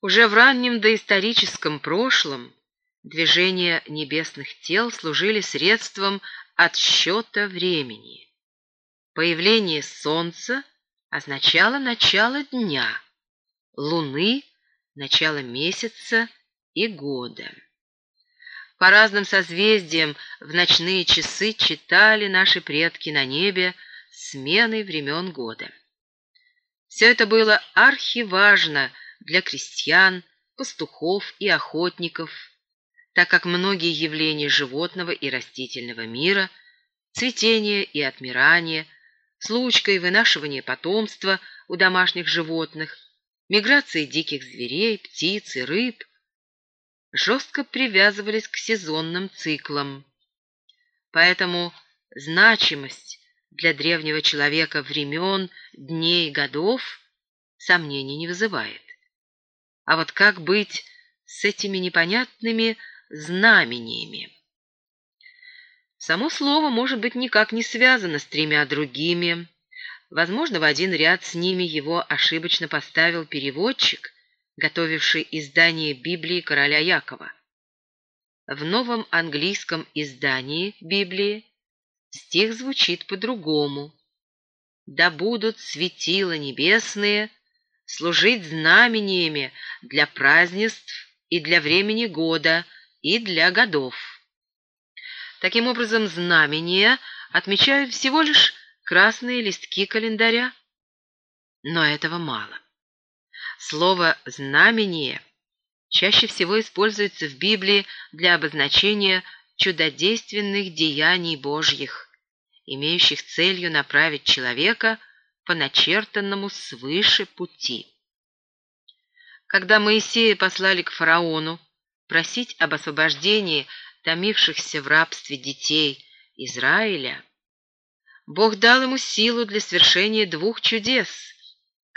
Уже в раннем доисторическом прошлом движения небесных тел служили средством отсчета времени. Появление Солнца означало начало дня, Луны — начало месяца и года. По разным созвездиям в ночные часы читали наши предки на небе смены времен года. Все это было архиважно для крестьян, пастухов и охотников, так как многие явления животного и растительного мира, цветение и отмирание, случка и вынашивание потомства у домашних животных, миграции диких зверей, птиц и рыб жестко привязывались к сезонным циклам. Поэтому значимость для древнего человека времен, дней, годов сомнений не вызывает. А вот как быть с этими непонятными знамениями? Само слово, может быть, никак не связано с тремя другими. Возможно, в один ряд с ними его ошибочно поставил переводчик, готовивший издание Библии короля Якова. В новом английском издании Библии стих звучит по-другому. «Да будут светила небесные служить знамениями для празднеств и для времени года, и для годов». Таким образом, знамения отмечают всего лишь красные листки календаря. Но этого мало. Слово «знамение» чаще всего используется в Библии для обозначения чудодейственных деяний Божьих, имеющих целью направить человека по начертанному свыше пути. Когда Моисея послали к фараону просить об освобождении томившихся в рабстве детей Израиля, Бог дал ему силу для свершения двух чудес –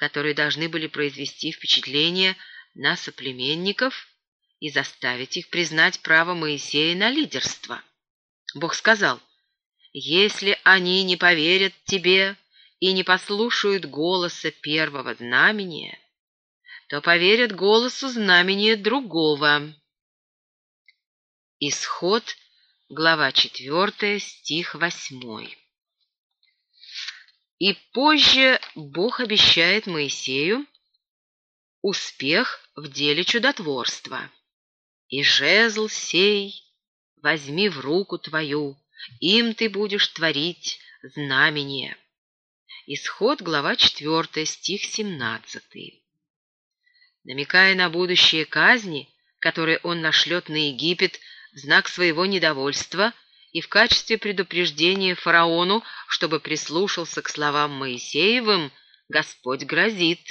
которые должны были произвести впечатление на соплеменников и заставить их признать право Моисея на лидерство. Бог сказал, «Если они не поверят тебе и не послушают голоса первого знамения, то поверят голосу знамения другого». Исход, глава 4, стих 8. И позже Бог обещает Моисею успех в деле чудотворства. «И жезл сей возьми в руку твою, им ты будешь творить знамение». Исход, глава 4, стих 17. Намекая на будущие казни, которые он нашлет на Египет в знак своего недовольства, и в качестве предупреждения фараону, чтобы прислушался к словам Моисеевым, Господь грозит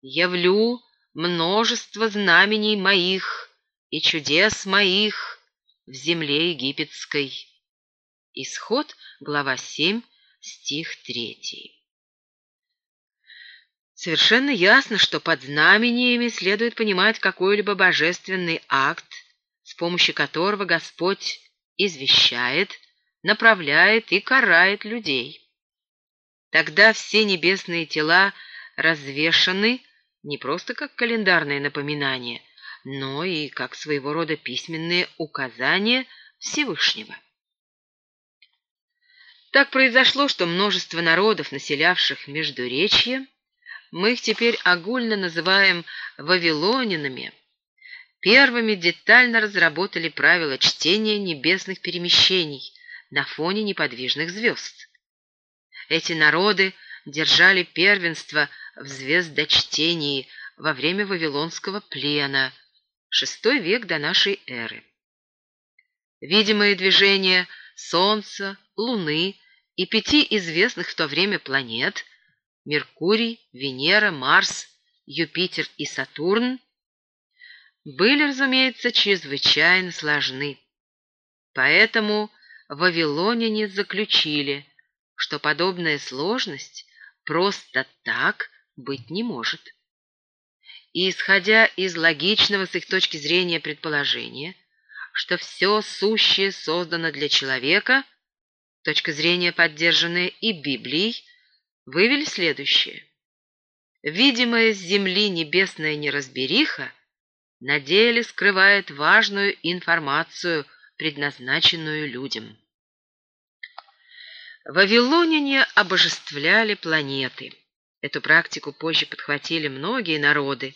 «Явлю множество знамений моих и чудес моих в земле египетской». Исход, глава 7, стих 3. Совершенно ясно, что под знамениями следует понимать какой-либо божественный акт, с помощью которого Господь извещает, направляет и карает людей. Тогда все небесные тела развешаны не просто как календарные напоминания, но и как своего рода письменные указания Всевышнего. Так произошло, что множество народов, населявших Междуречье, мы их теперь огульно называем вавилонинами, первыми детально разработали правила чтения небесных перемещений на фоне неподвижных звезд. Эти народы держали первенство в звездочтении во время Вавилонского плена, VI век до нашей эры. Видимые движения Солнца, Луны и пяти известных в то время планет – Меркурий, Венера, Марс, Юпитер и Сатурн были, разумеется, чрезвычайно сложны. Поэтому вавилоняне заключили, что подобная сложность просто так быть не может. И, исходя из логичного с их точки зрения предположения, что все сущее создано для человека, точка зрения, поддержанная и Библией, вывели следующее. видимая с земли небесная неразбериха на деле скрывает важную информацию, предназначенную людям. Вавилоняне обожествляли планеты. Эту практику позже подхватили многие народы.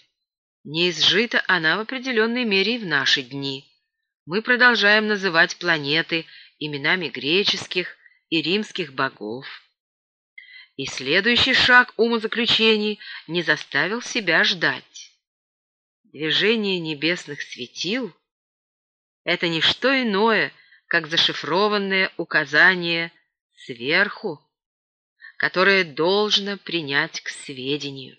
Не изжита она в определенной мере и в наши дни. Мы продолжаем называть планеты именами греческих и римских богов. И следующий шаг умозаключений не заставил себя ждать. Движение небесных светил — это не что иное, как зашифрованное указание сверху, которое должно принять к сведению.